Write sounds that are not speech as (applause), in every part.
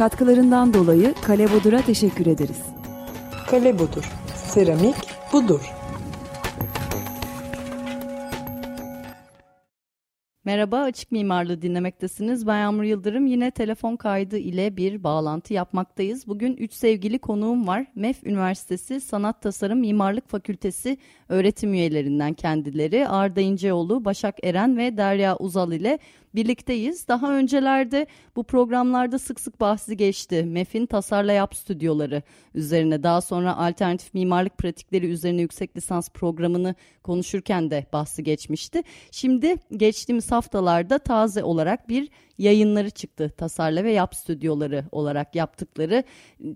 Katkılarından dolayı Kale Bodur'a teşekkür ederiz. Kale Bodur. Seramik budur. Merhaba, Açık Mimarlığı dinlemektesiniz. Ben Yağmur Yıldırım. Yine telefon kaydı ile bir bağlantı yapmaktayız. Bugün üç sevgili konuğum var. MEF Üniversitesi Sanat Tasarım Mimarlık Fakültesi öğretim üyelerinden kendileri. Arda İnceoğlu, Başak Eren ve Derya Uzal ile birlikteyiz. Daha öncelerde bu programlarda sık sık bahsi geçti. MEF'in Tasarla Yap stüdyoları üzerine daha sonra alternatif mimarlık pratikleri üzerine yüksek lisans programını konuşurken de bahsi geçmişti. Şimdi geçtiğimiz haftalarda taze olarak bir yayınları çıktı. Tasarla ve Yap stüdyoları olarak yaptıkları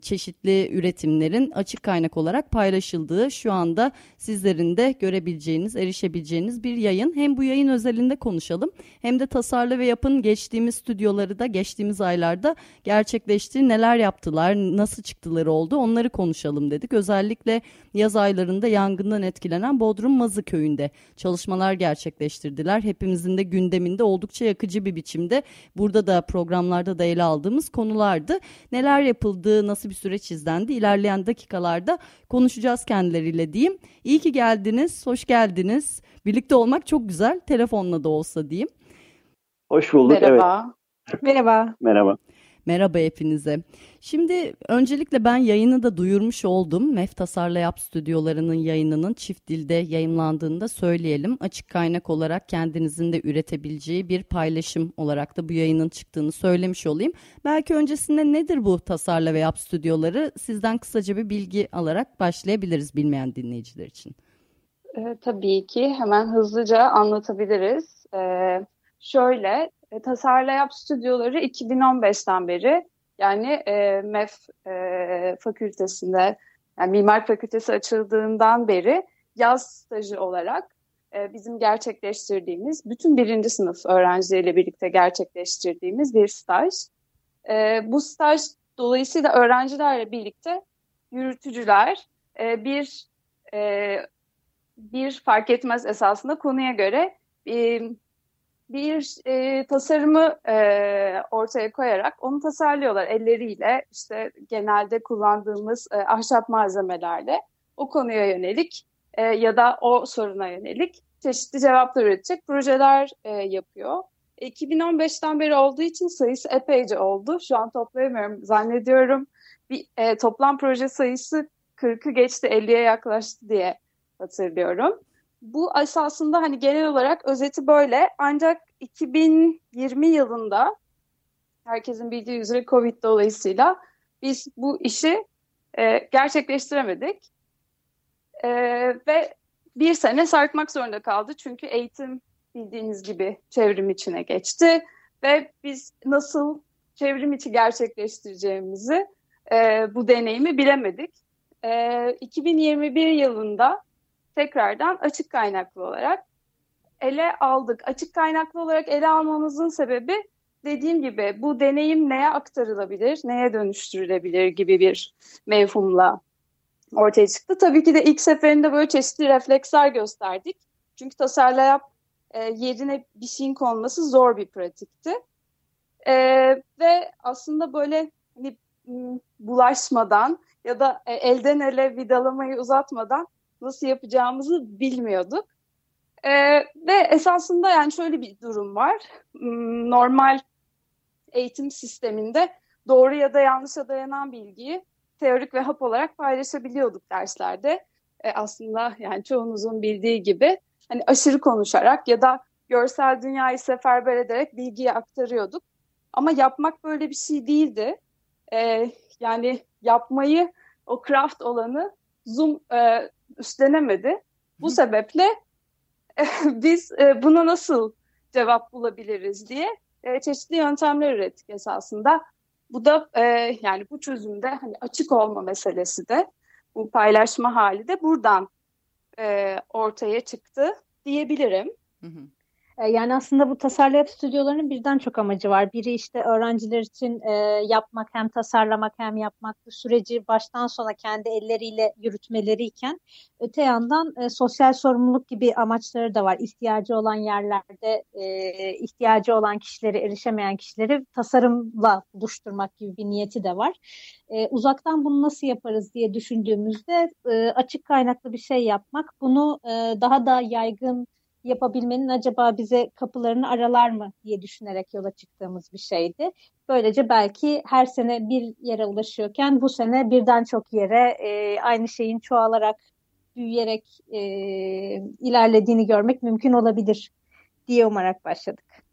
çeşitli üretimlerin açık kaynak olarak paylaşıldığı şu anda sizlerin de görebileceğiniz, erişebileceğiniz bir yayın. Hem bu yayın özelinde konuşalım hem de Tasarla ve Yap'ın geçtiğimiz stüdyoları da geçtiğimiz aylarda gerçekleştiği neler yaptılar, nasıl çıktıları oldu onları konuşalım dedik. Özellikle yaz aylarında yangından etkilenen Bodrum Mazı köyünde çalışmalar gerçekleştirdiler. Hepimizin de gündeminde oldukça yakıcı bir biçimde burada da programlarda da ele aldığımız konulardı. Neler yapıldı, nasıl bir süreç izlendi ilerleyen dakikalarda konuşacağız kendileriyle diyeyim. İyi ki geldiniz, hoş geldiniz. Birlikte olmak çok güzel, telefonla da olsa diyeyim. Hoş bulduk. Merhaba. Evet. Merhaba. Merhaba. Merhaba hepinize. Şimdi öncelikle ben yayını da duyurmuş oldum. MEF Tasarla Yap stüdyolarının yayınının çift dilde yayınlandığını da söyleyelim. Açık kaynak olarak kendinizin de üretebileceği bir paylaşım olarak da bu yayının çıktığını söylemiş olayım. Belki öncesinde nedir bu Tasarla ve Yap stüdyoları? Sizden kısaca bir bilgi alarak başlayabiliriz bilmeyen dinleyiciler için. E, tabii ki hemen hızlıca anlatabiliriz. E, şöyle e, Tasarla Yap stüdyoları 2015'ten beri yani e, MEF e, fakültesinde yani Mimar Fakültesi açıldığından beri yaz stajı olarak e, bizim gerçekleştirdiğimiz bütün birinci sınıf öğrencileriyle birlikte gerçekleştirdiğimiz bir staj. E, bu staj dolayısıyla öğrencilerle birlikte yürütücüler e, bir e, bir fark etmez esasında konuya göre e, bir e, tasarımı e, ortaya koyarak onu tasarlıyorlar elleriyle işte genelde kullandığımız e, ahşap malzemelerle o konuya yönelik e, ya da o soruna yönelik çeşitli cevaplar üretecek projeler e, yapıyor. 2015'ten beri olduğu için sayısı epeyce oldu. Şu an toplayamıyorum zannediyorum. Bir e, toplam proje sayısı 40'ı geçti 50'ye yaklaştı diye hatırlıyorum bu esasında hani genel olarak özeti böyle. Ancak 2020 yılında herkesin bildiği üzere Covid dolayısıyla biz bu işi e, gerçekleştiremedik. E, ve bir sene sarkmak zorunda kaldı. Çünkü eğitim bildiğiniz gibi çevrim içine geçti. Ve biz nasıl çevrim içi gerçekleştireceğimizi e, bu deneyimi bilemedik. E, 2021 yılında tekrardan açık kaynaklı olarak ele aldık. Açık kaynaklı olarak ele almamızın sebebi dediğim gibi bu deneyim neye aktarılabilir, neye dönüştürülebilir gibi bir mevhumla ortaya çıktı. Tabii ki de ilk seferinde böyle çeşitli refleksler gösterdik. Çünkü tasarlayap e, yerine bir şeyin konması zor bir pratikti. E, ve aslında böyle hani, bulaşmadan ya da e, elden ele vidalamayı uzatmadan nasıl yapacağımızı bilmiyorduk. Ee, ve esasında yani şöyle bir durum var. Hmm, normal eğitim sisteminde doğru ya da yanlışa dayanan bilgiyi teorik ve hap olarak paylaşabiliyorduk derslerde. Ee, aslında yani çoğunuzun bildiği gibi hani aşırı konuşarak ya da görsel dünyayı seferber ederek bilgiyi aktarıyorduk. Ama yapmak böyle bir şey değildi. Ee, yani yapmayı, o craft olanı Zoom e, üstlenemedi. Bu sebeple (laughs) biz e, buna nasıl cevap bulabiliriz diye e, çeşitli yöntemler ürettik esasında. Bu da e, yani bu çözümde hani açık olma meselesi de bu paylaşma hali de buradan e, ortaya çıktı diyebilirim. Hı hı. E, yani aslında bu tasarlayıp stüdyolarının birden çok amacı var. Biri işte öğrenciler için e, yapmak hem tasarlamak hem yapmak bu süreci baştan sona kendi elleriyle yürütmeleriyken öte yandan e, sosyal sorumluluk gibi amaçları da var. İhtiyacı olan yerlerde e, ihtiyacı olan kişileri erişemeyen kişileri tasarımla buluşturmak gibi bir niyeti de var. E, uzaktan bunu nasıl yaparız diye düşündüğümüzde e, açık kaynaklı bir şey yapmak bunu e, daha da yaygın yapabilmenin acaba bize kapılarını aralar mı diye düşünerek yola çıktığımız bir şeydi. Böylece belki her sene bir yere ulaşıyorken bu sene birden çok yere e, aynı şeyin çoğalarak, büyüyerek e, ilerlediğini görmek mümkün olabilir diye umarak başladık.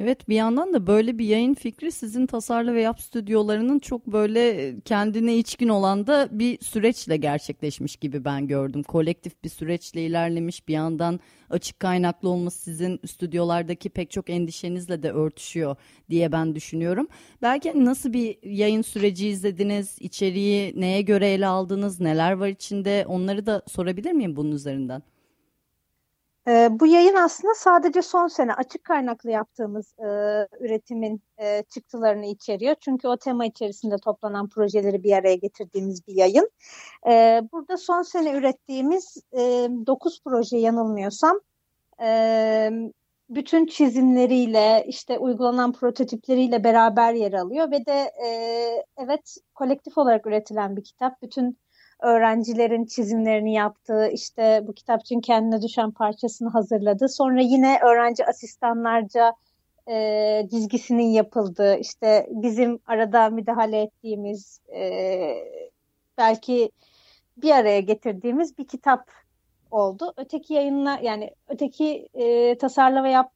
Evet bir yandan da böyle bir yayın fikri sizin tasarlı ve yap stüdyolarının çok böyle kendine içkin olan da bir süreçle gerçekleşmiş gibi ben gördüm. Kolektif bir süreçle ilerlemiş bir yandan açık kaynaklı olması sizin stüdyolardaki pek çok endişenizle de örtüşüyor diye ben düşünüyorum. Belki nasıl bir yayın süreci izlediniz, içeriği neye göre ele aldınız, neler var içinde onları da sorabilir miyim bunun üzerinden? E, bu yayın aslında sadece son sene açık kaynaklı yaptığımız e, üretimin e, çıktılarını içeriyor. Çünkü o tema içerisinde toplanan projeleri bir araya getirdiğimiz bir yayın. E, burada son sene ürettiğimiz e, 9 proje yanılmıyorsam e, bütün çizimleriyle işte uygulanan prototipleriyle beraber yer alıyor ve de e, evet kolektif olarak üretilen bir kitap. Bütün öğrencilerin çizimlerini yaptığı, işte bu kitapçığın kendine düşen parçasını hazırladı. Sonra yine öğrenci asistanlarca e, dizgisinin yapıldığı, işte bizim arada müdahale ettiğimiz, e, belki bir araya getirdiğimiz bir kitap oldu. Öteki yayınla yani öteki e, tasarla yap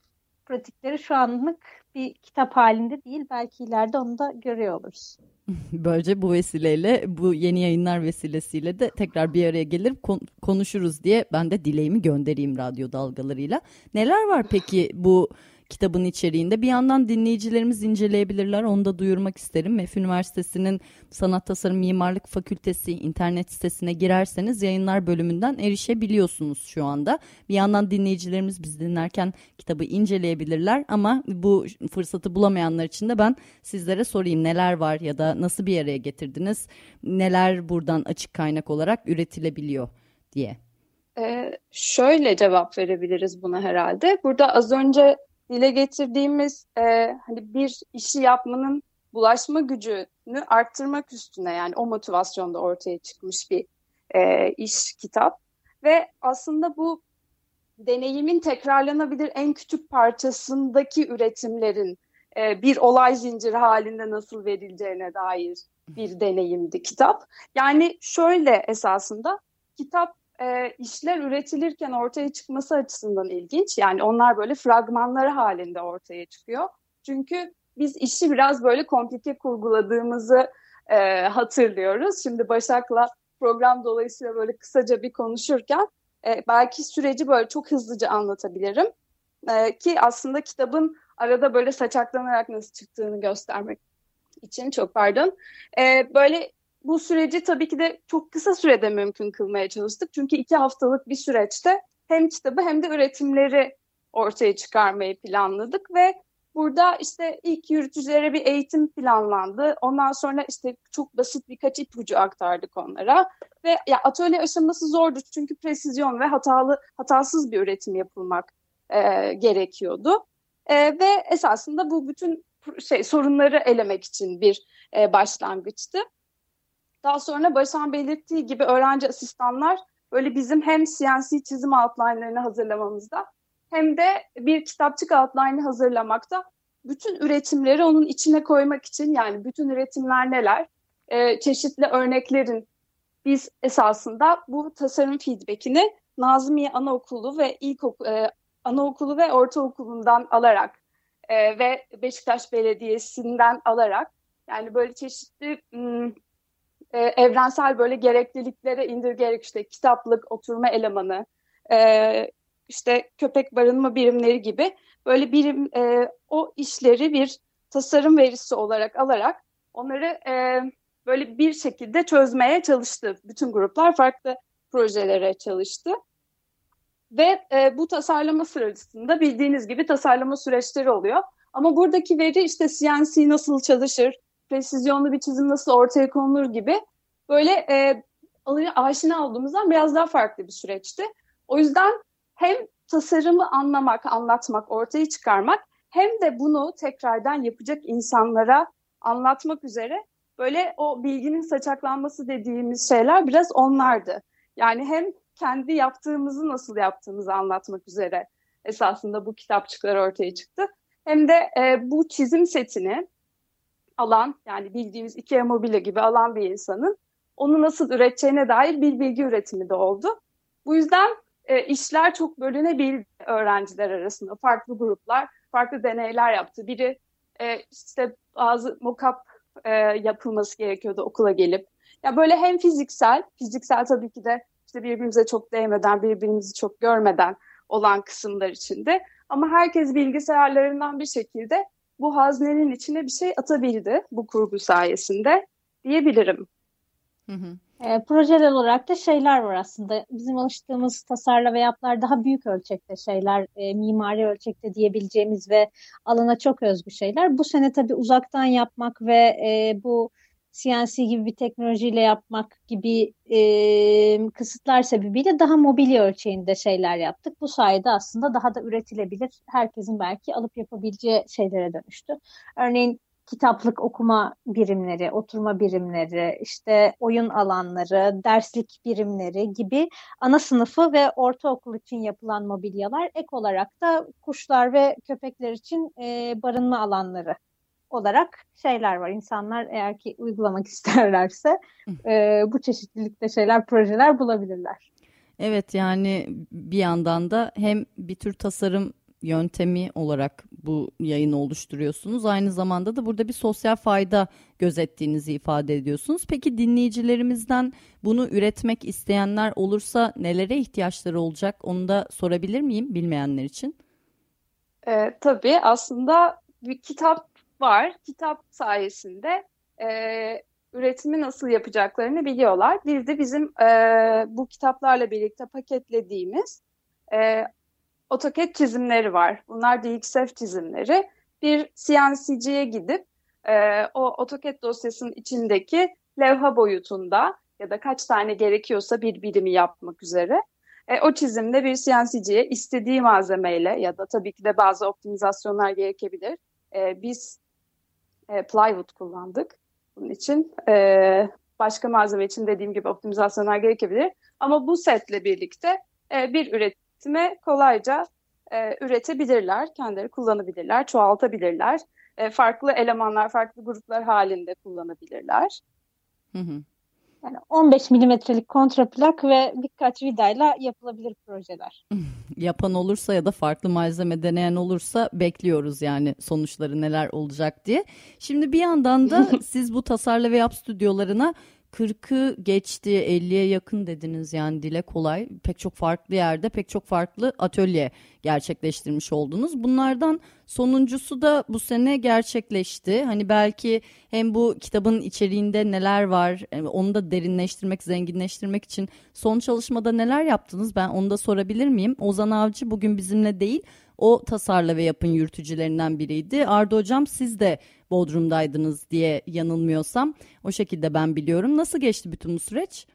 pratikleri şu anlık bir kitap halinde değil. Belki ileride onu da görüyor oluruz. (laughs) Böylece bu vesileyle bu yeni yayınlar vesilesiyle de tekrar bir araya gelir konuşuruz diye ben de dileğimi göndereyim radyo dalgalarıyla. Neler var peki bu kitabın içeriğinde. Bir yandan dinleyicilerimiz inceleyebilirler. Onu da duyurmak isterim. MEF Üniversitesi'nin Sanat Tasarım Mimarlık Fakültesi internet sitesine girerseniz yayınlar bölümünden erişebiliyorsunuz şu anda. Bir yandan dinleyicilerimiz biz dinlerken kitabı inceleyebilirler ama bu fırsatı bulamayanlar için de ben sizlere sorayım neler var ya da nasıl bir araya getirdiniz? Neler buradan açık kaynak olarak üretilebiliyor diye. Ee, şöyle cevap verebiliriz buna herhalde. Burada az önce dile getirdiğimiz e, hani bir işi yapmanın bulaşma gücünü arttırmak üstüne yani o motivasyonda ortaya çıkmış bir e, iş kitap ve aslında bu deneyimin tekrarlanabilir en küçük parçasındaki üretimlerin e, bir olay zinciri halinde nasıl verileceğine dair bir deneyimdi kitap. Yani şöyle esasında kitap e, işler üretilirken ortaya çıkması açısından ilginç. Yani onlar böyle fragmanları halinde ortaya çıkıyor. Çünkü biz işi biraz böyle komplike kurguladığımızı e, hatırlıyoruz. Şimdi Başak'la program dolayısıyla böyle kısaca bir konuşurken e, belki süreci böyle çok hızlıca anlatabilirim. E, ki aslında kitabın arada böyle saçaklanarak nasıl çıktığını göstermek için çok pardon. E, böyle bu süreci tabii ki de çok kısa sürede mümkün kılmaya çalıştık. Çünkü iki haftalık bir süreçte hem kitabı hem de üretimleri ortaya çıkarmayı planladık ve burada işte ilk yürütücülere bir eğitim planlandı. Ondan sonra işte çok basit birkaç ipucu aktardık onlara ve ya atölye aşaması zordu çünkü presizyon ve hatalı hatasız bir üretim yapılmak e, gerekiyordu. E, ve esasında bu bütün şey sorunları elemek için bir e, başlangıçtı. Daha sonra Başan belirttiği gibi öğrenci asistanlar böyle bizim hem CNC çizim outline'larını hazırlamamızda hem de bir kitapçık outline'ı hazırlamakta. Bütün üretimleri onun içine koymak için yani bütün üretimler neler, e, çeşitli örneklerin biz esasında bu tasarım feedbackini Nazmiye Anaokulu ve ilkokul e, anaokulu ve ortaokulundan alarak e, ve Beşiktaş Belediyesi'nden alarak yani böyle çeşitli m, e, evrensel böyle gerekliliklere indirgeyerek işte kitaplık, oturma elemanı, e, işte köpek barınma birimleri gibi böyle birim e, o işleri bir tasarım verisi olarak alarak onları e, böyle bir şekilde çözmeye çalıştı. Bütün gruplar farklı projelere çalıştı. Ve e, bu tasarlama sırasında bildiğiniz gibi tasarlama süreçleri oluyor. Ama buradaki veri işte CNC nasıl çalışır, presizyonlu bir çizim nasıl ortaya konulur gibi böyle e, aşina olduğumuzdan biraz daha farklı bir süreçti. O yüzden hem tasarımı anlamak, anlatmak, ortaya çıkarmak hem de bunu tekrardan yapacak insanlara anlatmak üzere böyle o bilginin saçaklanması dediğimiz şeyler biraz onlardı. Yani hem kendi yaptığımızı nasıl yaptığımızı anlatmak üzere esasında bu kitapçıklar ortaya çıktı. Hem de e, bu çizim setini alan yani bildiğimiz Ikea Mobile gibi alan bir insanın onu nasıl üreteceğine dair bir bilgi üretimi de oldu. Bu yüzden e, işler çok bölünebildi öğrenciler arasında. Farklı gruplar, farklı deneyler yaptı. Biri e, işte bazı mockup e, yapılması gerekiyordu okula gelip. Ya böyle hem fiziksel, fiziksel tabii ki de işte birbirimize çok değmeden, birbirimizi çok görmeden olan kısımlar içinde. Ama herkes bilgisayarlarından bir şekilde bu haznenin içine bir şey atabildi bu kurgu sayesinde diyebilirim. Hı hı. E, projeler olarak da şeyler var aslında. Bizim alıştığımız tasarla ve yaplar daha büyük ölçekte şeyler, e, mimari ölçekte diyebileceğimiz ve alana çok özgü şeyler. Bu sene tabii uzaktan yapmak ve e, bu CNC gibi bir teknolojiyle yapmak gibi e, kısıtlar sebebiyle daha mobilya ölçeğinde şeyler yaptık. Bu sayede aslında daha da üretilebilir, herkesin belki alıp yapabileceği şeylere dönüştü. Örneğin kitaplık okuma birimleri, oturma birimleri, işte oyun alanları, derslik birimleri gibi ana sınıfı ve ortaokul için yapılan mobilyalar ek olarak da kuşlar ve köpekler için e, barınma alanları olarak şeyler var. İnsanlar eğer ki uygulamak (laughs) isterlerse e, bu çeşitlilikte şeyler, projeler bulabilirler. Evet yani bir yandan da hem bir tür tasarım yöntemi olarak bu yayını oluşturuyorsunuz. Aynı zamanda da burada bir sosyal fayda gözettiğinizi ifade ediyorsunuz. Peki dinleyicilerimizden bunu üretmek isteyenler olursa nelere ihtiyaçları olacak? Onu da sorabilir miyim bilmeyenler için? Ee, tabii aslında bir kitap var. Kitap sayesinde e, üretimi nasıl yapacaklarını biliyorlar. Bir de bizim e, bu kitaplarla birlikte paketlediğimiz e, AutoCAD çizimleri var. Bunlar DXF çizimleri. Bir CNC'ciye gidip e, o AutoCAD dosyasının içindeki levha boyutunda ya da kaç tane gerekiyorsa bir birimi yapmak üzere e, o çizimde bir CNC'ciye istediği malzemeyle ya da tabii ki de bazı optimizasyonlar gerekebilir. E, biz e, plywood kullandık. Bunun için e, başka malzeme için dediğim gibi optimizasyonlar gerekebilir. Ama bu setle birlikte e, bir üretime kolayca e, üretebilirler, kendileri kullanabilirler, çoğaltabilirler. E, farklı elemanlar, farklı gruplar halinde kullanabilirler. Hı hı. Yani 15 milimetrelik kontraplak ve birkaç vidayla yapılabilir projeler. (laughs) Yapan olursa ya da farklı malzeme deneyen olursa bekliyoruz yani sonuçları neler olacak diye. Şimdi bir yandan da (laughs) siz bu tasarla ve yap stüdyolarına 40'ı geçti 50'ye yakın dediniz yani dile kolay. Pek çok farklı yerde pek çok farklı atölye gerçekleştirmiş oldunuz. Bunlardan sonuncusu da bu sene gerçekleşti. Hani belki hem bu kitabın içeriğinde neler var onu da derinleştirmek, zenginleştirmek için son çalışmada neler yaptınız? Ben onu da sorabilir miyim? Ozan Avcı bugün bizimle değil o tasarla ve yapın yürütücülerinden biriydi. Arda Hocam siz de Bodrum'daydınız diye yanılmıyorsam. O şekilde ben biliyorum. Nasıl geçti bütün bu süreç?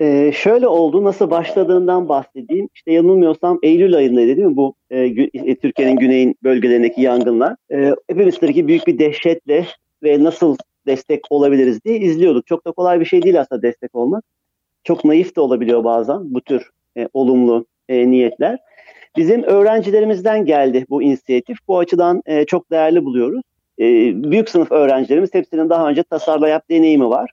Ee, şöyle oldu, nasıl başladığından bahsedeyim. İşte yanılmıyorsam Eylül ayındaydı değil mi bu e, e, Türkiye'nin güneyin bölgelerindeki yangınlar. E, hepimiz tabii büyük bir dehşetle ve nasıl destek olabiliriz diye izliyorduk. Çok da kolay bir şey değil aslında destek olmak. Çok naif de olabiliyor bazen bu tür e, olumlu e, niyetler. Bizim öğrencilerimizden geldi bu inisiyatif. Bu açıdan e, çok değerli buluyoruz. E, büyük sınıf öğrencilerimiz hepsinin daha önce tasarla yap deneyimi var.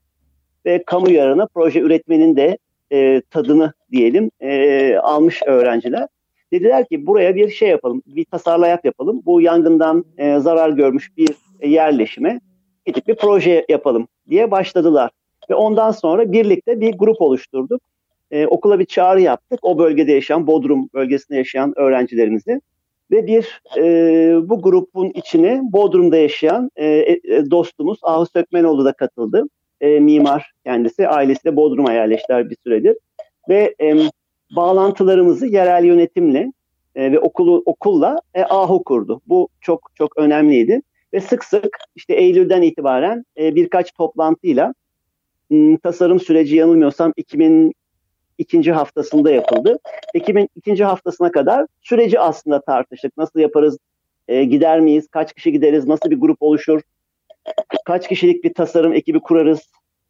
Ve kamu yararına proje üretmenin de e, tadını diyelim e, almış öğrenciler. Dediler ki buraya bir şey yapalım, bir tasarla yap yapalım. Bu yangından e, zarar görmüş bir yerleşime gidip bir proje yapalım diye başladılar. Ve ondan sonra birlikte bir grup oluşturduk e, okula bir çağrı yaptık. O bölgede yaşayan, Bodrum bölgesinde yaşayan öğrencilerimizi. Ve bir e, bu grubun içine Bodrum'da yaşayan e, e, dostumuz Ahu Sökmenoğlu da katıldı. E, mimar kendisi. Ailesi de Bodrum'a yerleştiler bir süredir. Ve e, bağlantılarımızı yerel yönetimle e, ve okulu okulla e, AHU kurdu. Bu çok çok önemliydi. Ve sık sık işte Eylül'den itibaren e, birkaç toplantıyla tasarım süreci yanılmıyorsam 2000 ikinci haftasında yapıldı. Ekim'in ikinci haftasına kadar süreci aslında tartıştık. Nasıl yaparız, e, gider miyiz, kaç kişi gideriz, nasıl bir grup oluşur, kaç kişilik bir tasarım ekibi kurarız,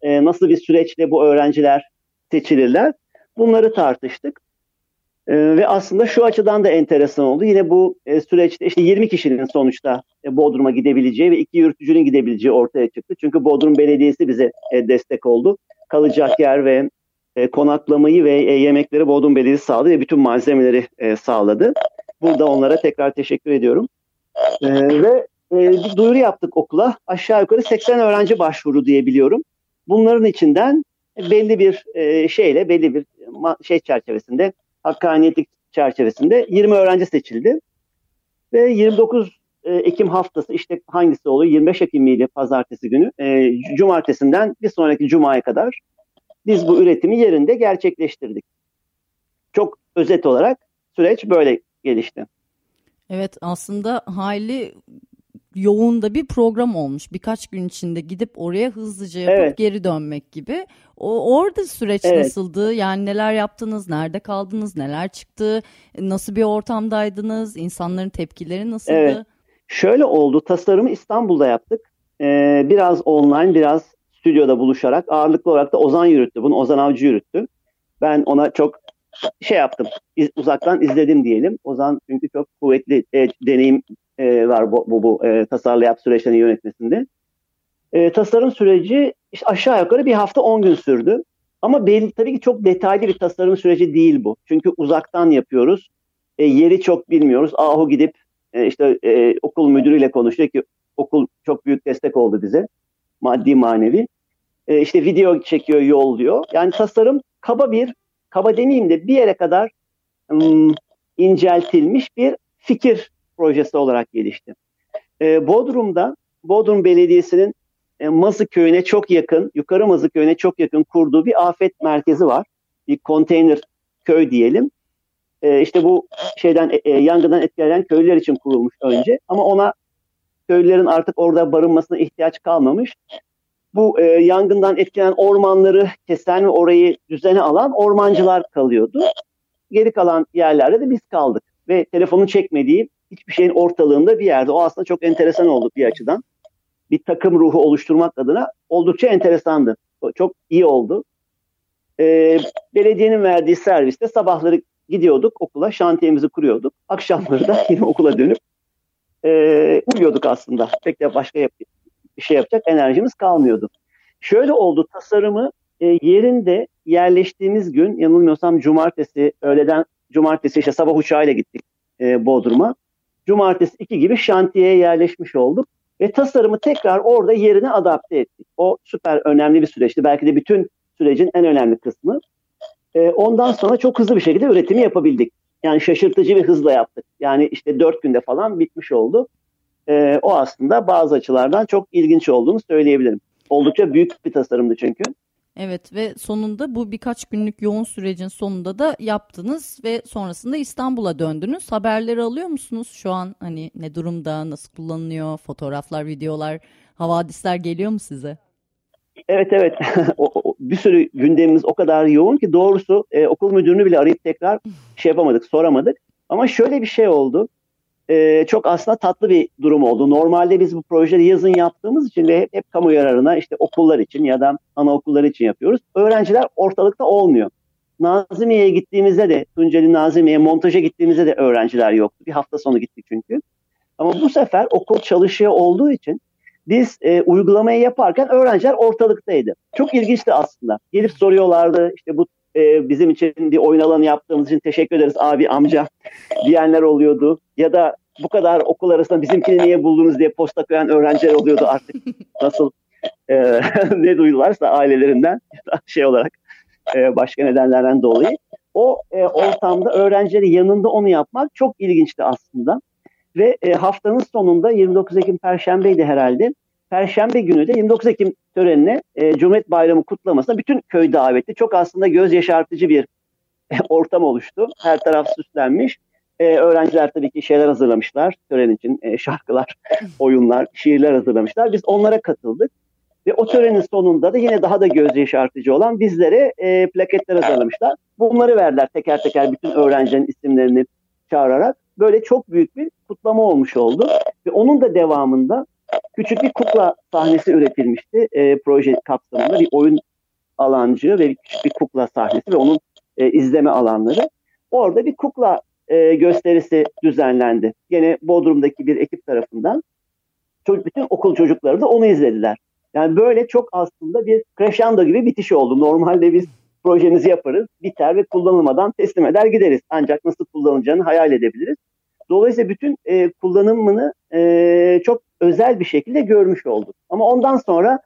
e, nasıl bir süreçle bu öğrenciler seçilirler. Bunları tartıştık. E, ve aslında şu açıdan da enteresan oldu. Yine bu e, süreçte işte 20 kişinin sonuçta e, Bodrum'a gidebileceği ve iki yürütücünün gidebileceği ortaya çıktı. Çünkü Bodrum Belediyesi bize e, destek oldu. Kalacak yer ve e, konaklamayı ve e, yemekleri Bodrum Belediyesi sağladı ve bütün malzemeleri e, sağladı. Burada onlara tekrar teşekkür ediyorum. Ve bir duyuru yaptık okula. Aşağı yukarı 80 öğrenci başvuru diye biliyorum. Bunların içinden belli bir şeyle, belli bir şey çerçevesinde, hakkaniyetlik çerçevesinde 20 öğrenci seçildi. Ve 29 e, Ekim haftası işte hangisi oluyor? 25 Ekim miydi pazartesi günü? E, cumartesinden bir sonraki cumaya kadar biz bu üretimi yerinde gerçekleştirdik. Çok özet olarak süreç böyle gelişti. Evet aslında hali yoğun da bir program olmuş. Birkaç gün içinde gidip oraya hızlıca yapıp evet. geri dönmek gibi. O orada süreç evet. nasıldı? Yani neler yaptınız? Nerede kaldınız? Neler çıktı? Nasıl bir ortamdaydınız? İnsanların tepkileri nasıldı? Evet. Şöyle oldu. Tasarımı İstanbul'da yaptık. Ee, biraz online, biraz stüdyoda buluşarak ağırlıklı olarak da Ozan yürüttü. Bunu Ozan Avcı yürüttü. Ben ona çok şey yaptım. Iz, uzaktan izledim diyelim. Ozan çünkü çok kuvvetli e, deneyim e, var bu, bu, bu e, tasarlayap süreçlerini yönetmesinde. E, tasarım süreci işte aşağı yukarı bir hafta 10 gün sürdü. Ama belli, tabii ki çok detaylı bir tasarım süreci değil bu. Çünkü uzaktan yapıyoruz. E, yeri çok bilmiyoruz. Ahu gidip e, işte e, okul müdürüyle konuşuyor ki okul çok büyük destek oldu bize maddi manevi. E, işte video çekiyor, yolluyor. Yani tasarım kaba bir, kaba demeyeyim de bir yere kadar ım, inceltilmiş bir fikir projesi olarak gelişti. E, Bodrum'da, Bodrum Belediyesi'nin e, Mazı Köyü'ne çok yakın, Yukarı Mazı Köyü'ne çok yakın kurduğu bir afet merkezi var. Bir konteyner köy diyelim. E, işte bu şeyden e, yangından etkilenen köylüler için kurulmuş önce ama ona köylülerin artık orada barınmasına ihtiyaç kalmamış. Bu e, yangından etkilenen ormanları kesen ve orayı düzene alan ormancılar kalıyordu. Geri kalan yerlerde de biz kaldık. Ve telefonun çekmediği hiçbir şeyin ortalığında bir yerde. O aslında çok enteresan oldu bir açıdan. Bir takım ruhu oluşturmak adına oldukça enteresandı. Çok iyi oldu. E, belediyenin verdiği serviste sabahları gidiyorduk okula, şantiyemizi kuruyorduk. Akşamları da yine okula dönüp e, uyuyorduk aslında. Pek de başka yap bir şey yapacak enerjimiz kalmıyordu. Şöyle oldu tasarımı e, yerinde yerleştiğimiz gün yanılmıyorsam cumartesi öğleden cumartesi işte sabah uçağıyla gittik e, Bodrum'a. Cumartesi iki gibi şantiyeye yerleşmiş olduk ve tasarımı tekrar orada yerine adapte ettik. O süper önemli bir süreçti. Belki de bütün sürecin en önemli kısmı. E, ondan sonra çok hızlı bir şekilde üretimi yapabildik. Yani şaşırtıcı bir hızla yaptık. Yani işte dört günde falan bitmiş oldu. E, o aslında bazı açılardan çok ilginç olduğunu söyleyebilirim. Oldukça büyük bir tasarımdı çünkü. Evet ve sonunda bu birkaç günlük yoğun sürecin sonunda da yaptınız ve sonrasında İstanbul'a döndünüz. Haberleri alıyor musunuz şu an hani ne durumda, nasıl kullanılıyor, fotoğraflar, videolar, havadisler geliyor mu size? Evet evet (laughs) bir sürü gündemimiz o kadar yoğun ki doğrusu e, okul müdürünü bile arayıp tekrar şey yapamadık soramadık. Ama şöyle bir şey oldu e, çok aslında tatlı bir durum oldu. Normalde biz bu projeleri yazın yaptığımız için ve hep, hep kamu yararına işte okullar için ya da anaokulları için yapıyoruz. Öğrenciler ortalıkta olmuyor. Nazimiye'ye gittiğimizde de Tunceli Nazimiye'ye montaja gittiğimizde de öğrenciler yoktu. Bir hafta sonu gittik çünkü. Ama bu sefer okul çalışıyor olduğu için biz e, uygulamayı yaparken öğrenciler ortalıktaydı. Çok ilginçti aslında. Gelip soruyorlardı işte bu e, bizim için bir oyun alanı yaptığımız için teşekkür ederiz abi amca diyenler oluyordu. Ya da bu kadar okul arasında bizimkini niye buldunuz diye posta koyan öğrenciler oluyordu artık. (laughs) Nasıl e, (laughs) ne duydularsa ailelerinden şey olarak e, başka nedenlerden dolayı. O e, ortamda öğrencileri yanında onu yapmak çok ilginçti aslında. Ve e, haftanın sonunda 29 Ekim Perşembeydi herhalde. Perşembe günü de 29 Ekim törenine e, Cumhuriyet Bayramı kutlamasına bütün köy davetli. Çok aslında göz yaşartıcı bir ortam oluştu. Her taraf süslenmiş. E, öğrenciler tabii ki şeyler hazırlamışlar tören için. E, şarkılar, (laughs) oyunlar, şiirler hazırlamışlar. Biz onlara katıldık. Ve o törenin sonunda da yine daha da göz yaşartıcı olan bizlere e, plaketler hazırlamışlar. Bunları verdiler teker teker bütün öğrencilerin isimlerini çağırarak. Böyle çok büyük bir kutlama olmuş oldu. Ve onun da devamında küçük bir kukla sahnesi üretilmişti e, proje kapsamında. Bir oyun alancı ve küçük bir kukla sahnesi ve onun e, izleme alanları. Orada bir kukla e, gösterisi düzenlendi. Yine Bodrum'daki bir ekip tarafından. Çocuk, bütün okul çocukları da onu izlediler. Yani böyle çok aslında bir crescendo gibi bitiş oldu. Normalde biz projemizi yaparız, biter ve kullanılmadan teslim eder gideriz. Ancak nasıl kullanılacağını hayal edebiliriz. Dolayısıyla bütün e, kullanımını e, çok özel bir şekilde görmüş olduk. Ama ondan sonra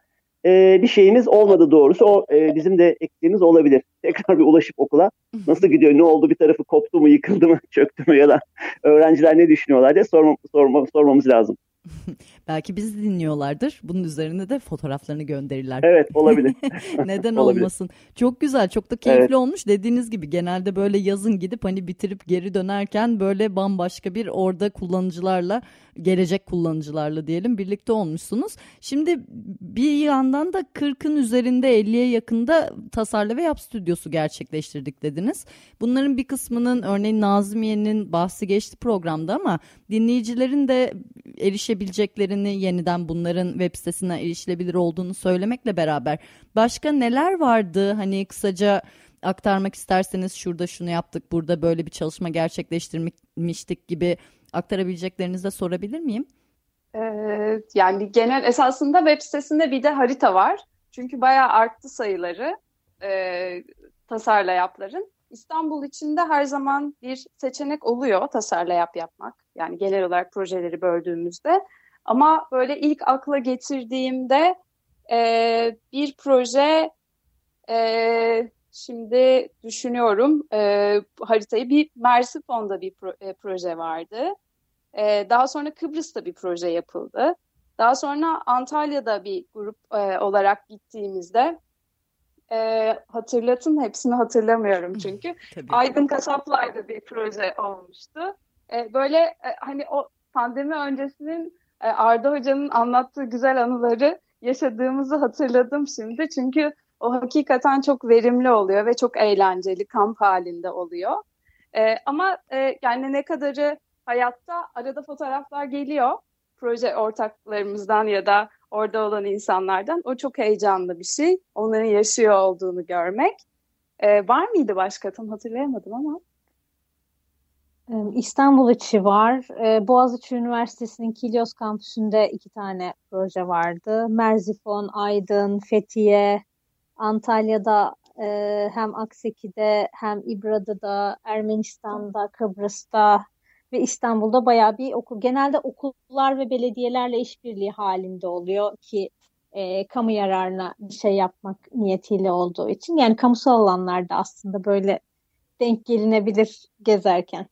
e, bir şeyimiz olmadı doğrusu. O e, bizim de eksiğimiz olabilir. (laughs) Tekrar bir ulaşıp okula nasıl gidiyor, ne oldu, bir tarafı koptu mu, yıkıldı mı, (laughs) çöktü mü ya da öğrenciler ne düşünüyorlar diye sorma, sorma, sormamız lazım. (laughs) Belki bizi dinliyorlardır. Bunun üzerine de fotoğraflarını gönderirler. Evet olabilir. (laughs) Neden (laughs) olabilir. olmasın? Çok güzel, çok da keyifli evet. olmuş. Dediğiniz gibi genelde böyle yazın gidip hani bitirip geri dönerken böyle bambaşka bir orada kullanıcılarla, gelecek kullanıcılarla diyelim birlikte olmuşsunuz. Şimdi bir yandan da 40'ın üzerinde 50'ye yakında tasarla ve yap stüdyosu gerçekleştirdik dediniz. Bunların bir kısmının örneğin Nazmiye'nin bahsi geçti programda ama dinleyicilerin de erişebileceklerini yeniden bunların web sitesine erişilebilir olduğunu söylemekle beraber başka neler vardı? Hani kısaca aktarmak isterseniz şurada şunu yaptık, burada böyle bir çalışma gerçekleştirmiştik gibi aktarabileceklerinizi de sorabilir miyim? Ee, yani genel esasında web sitesinde bir de harita var. Çünkü bayağı arttı sayıları e, tasarla. İstanbul içinde her zaman bir seçenek oluyor tasarla yap yapmak. Yani genel olarak projeleri böldüğümüzde. Ama böyle ilk akla getirdiğimde e, bir proje e, şimdi düşünüyorum e, haritayı bir Mersifon'da bir pro, e, proje vardı. E, daha sonra Kıbrıs'ta bir proje yapıldı. Daha sonra Antalya'da bir grup e, olarak gittiğimizde e, hatırlatın hepsini hatırlamıyorum çünkü. Aydın Kasaplar'da bir proje olmuştu. E, böyle e, hani o pandemi öncesinin e, Arda Hoca'nın anlattığı güzel anıları yaşadığımızı hatırladım şimdi. Çünkü o hakikaten çok verimli oluyor ve çok eğlenceli, kamp halinde oluyor. E, ama e, yani ne kadarı hayatta arada fotoğraflar geliyor proje ortaklarımızdan ya da orada olan insanlardan. O çok heyecanlı bir şey. Onların yaşıyor olduğunu görmek. Ee, var mıydı başka? Tam hatırlayamadım ama. İstanbul içi var. Boğaziçi Üniversitesi'nin Kilyos kampüsünde iki tane proje vardı. Merzifon, Aydın, Fethiye, Antalya'da hem Akseki'de hem İbra'da Ermenistan'da, Kıbrıs'ta ve İstanbul'da bayağı bir okul. Genelde okullar ve belediyelerle işbirliği halinde oluyor ki e, kamu yararına bir şey yapmak niyetiyle olduğu için. Yani kamusal alanlarda aslında böyle denk gelinebilir gezerken.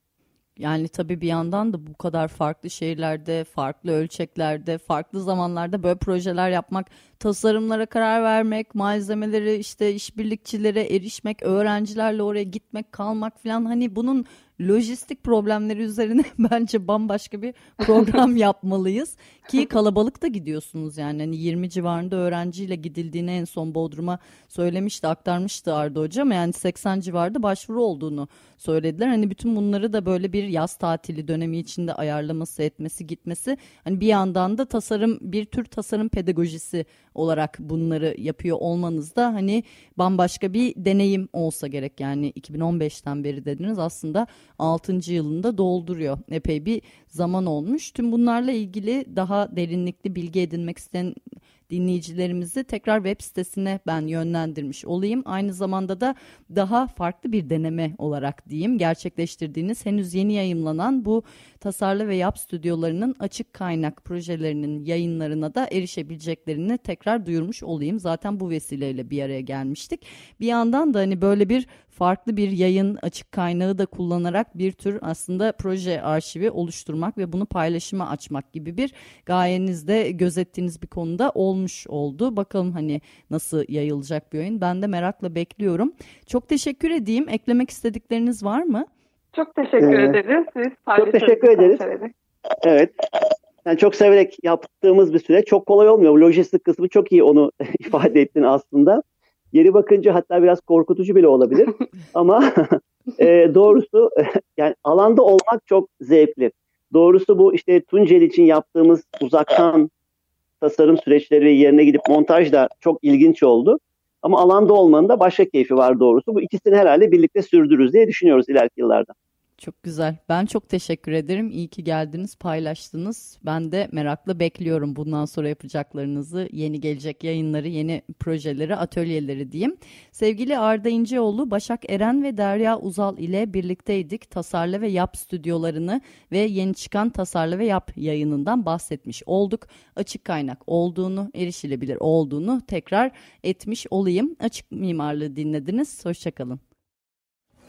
Yani tabii bir yandan da bu kadar farklı şehirlerde, farklı ölçeklerde, farklı zamanlarda böyle projeler yapmak, tasarımlara karar vermek, malzemeleri işte işbirlikçilere erişmek, öğrencilerle oraya gitmek, kalmak falan. Hani bunun lojistik problemleri üzerine (laughs) bence bambaşka bir program (laughs) yapmalıyız. Ki kalabalık da gidiyorsunuz yani. Hani 20 civarında öğrenciyle gidildiğini en son Bodrum'a söylemişti aktarmıştı Arda hocam yani 80 civarında başvuru olduğunu söylediler. Hani bütün bunları da böyle bir yaz tatili dönemi içinde ayarlaması etmesi gitmesi hani bir yandan da tasarım bir tür tasarım pedagojisi olarak bunları yapıyor olmanız da hani bambaşka bir deneyim olsa gerek yani 2015'ten beri dediniz aslında 6. yılında dolduruyor. Epey bir zaman olmuş. Tüm bunlarla ilgili daha derinlikli bilgi edinmek isteyen dinleyicilerimizi tekrar web sitesine ben yönlendirmiş olayım. Aynı zamanda da daha farklı bir deneme olarak diyeyim gerçekleştirdiğiniz henüz yeni yayımlanan bu tasarla ve yap stüdyolarının açık kaynak projelerinin yayınlarına da erişebileceklerini tekrar duyurmuş olayım. Zaten bu vesileyle bir araya gelmiştik. Bir yandan da hani böyle bir farklı bir yayın açık kaynağı da kullanarak bir tür aslında proje arşivi oluşturmak ve bunu paylaşıma açmak gibi bir gayenizde gözettiğiniz bir konuda olmuş oldu. Bakalım hani nasıl yayılacak bir oyun. Ben de merakla bekliyorum. Çok teşekkür edeyim. Eklemek istedikleriniz var mı? Çok teşekkür Evet. ederiz. Siz Çok teşekkür ederiz. söyledik. Evet. Yani çok severek yaptığımız bir süreç. Çok kolay olmuyor. Lojistik kısmı çok iyi onu (laughs) ifade ettin aslında. Geri bakınca hatta biraz korkutucu bile olabilir. (laughs) Ama e, doğrusu (laughs) yani alanda olmak çok zevkli. Doğrusu bu işte Tuncel için yaptığımız uzaktan tasarım süreçleri yerine gidip montaj da çok ilginç oldu. Ama alanda olmanın da başka keyfi var doğrusu. Bu ikisini herhalde birlikte sürdürürüz diye düşünüyoruz ileriki yıllarda. Çok güzel. Ben çok teşekkür ederim. İyi ki geldiniz, paylaştınız. Ben de merakla bekliyorum bundan sonra yapacaklarınızı, yeni gelecek yayınları, yeni projeleri, atölyeleri diyeyim. Sevgili Arda İnceoğlu, Başak Eren ve Derya Uzal ile birlikteydik. Tasarla ve Yap stüdyolarını ve yeni çıkan Tasarla ve Yap yayınından bahsetmiş olduk. Açık kaynak olduğunu, erişilebilir olduğunu tekrar etmiş olayım. Açık mimarlığı dinlediniz. Hoşçakalın.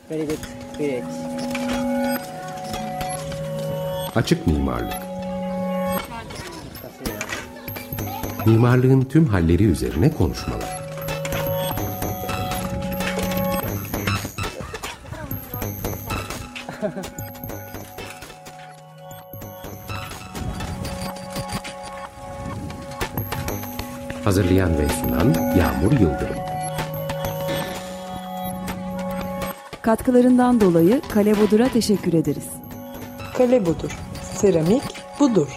Very good. Great. Açık mimarlık. Mimarlığın tüm halleri üzerine konuşmalar. Hazırlayan ve sunan Yağmur Yıldırım. Katkılarından dolayı Kale Bodur'a teşekkür ederiz. Kale budur. Seramik budur.